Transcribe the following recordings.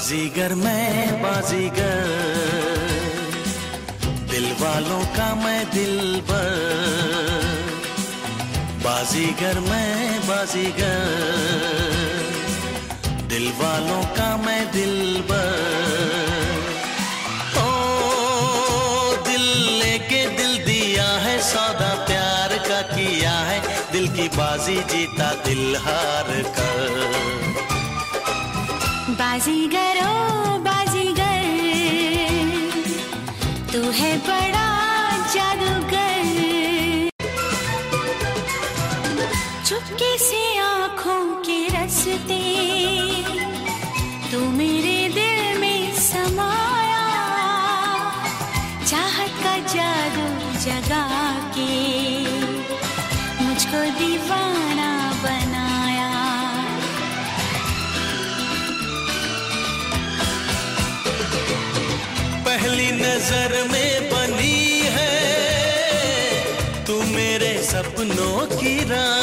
बाजीगर, मैं बाजीगर। दिल वालों का मैं दिल बर बाजीगर, मैं बाजीगर। दिल वालों का मैं दिल बर ओ, दिल लेके दिल दिया है, सौदा प्यार का किया है। दिल की बाजी जीता दिल हार कर। बाजीगर तू है बड़ा जादूगर। चुपके से आँखों के रस्ते तू पहली नज़र में बनी है। तू मेरे सपनों की रानी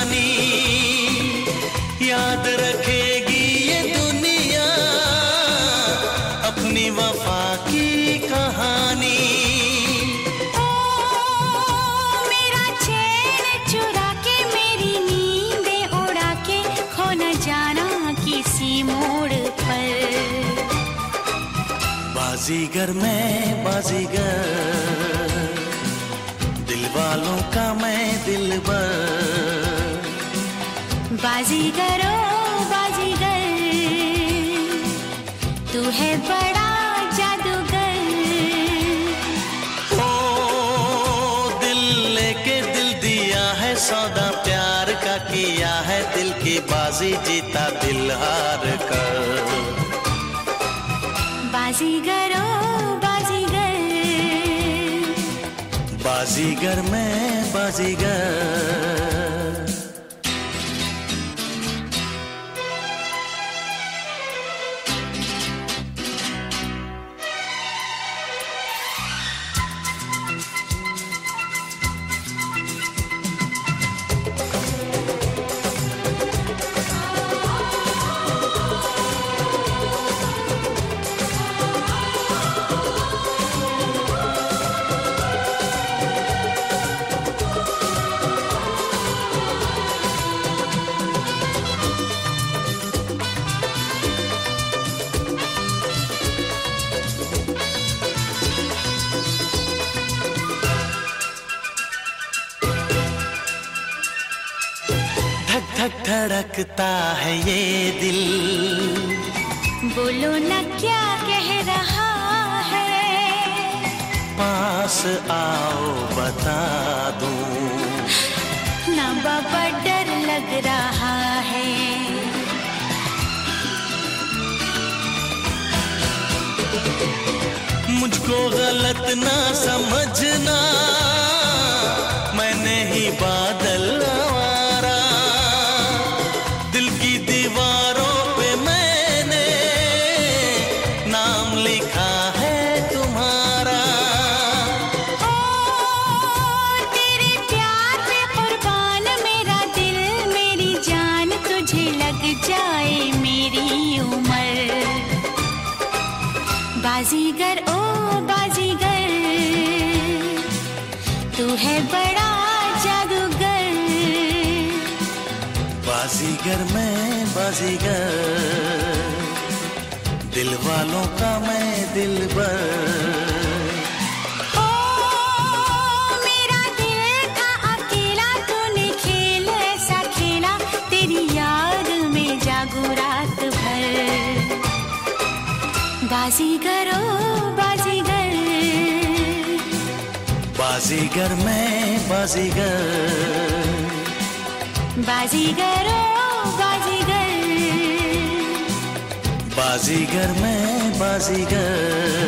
बाजीगर मैं बाजीगर। दिल वालों का मैं दिल बाजीगर ओ बाजीगर तू है बड़ा जादूगर। ओ दिल लेके दिल दिया है सौदा प्यार का किया है दिल की बाजी जीता दिल हार कर। बाजीगर बाजीगर। बाजीगर मैं बाजीगर। धक धड़कता है ये दिल। बोलो ना क्या कह रहा है? पास आओ बता दूँ। ना बाबा डर लग रहा है। मुझको गलत ना समझना मैंने ही बादल बाजीगर बाजीगर तू है बड़ा जादूगर। बाजीगर मैं बाजीगर दिल वालों का मैं दिल ओ बाजीगर मैं बाजीगर। बाजीगर बाजीगर। बाजीगर मैं बाजीगर।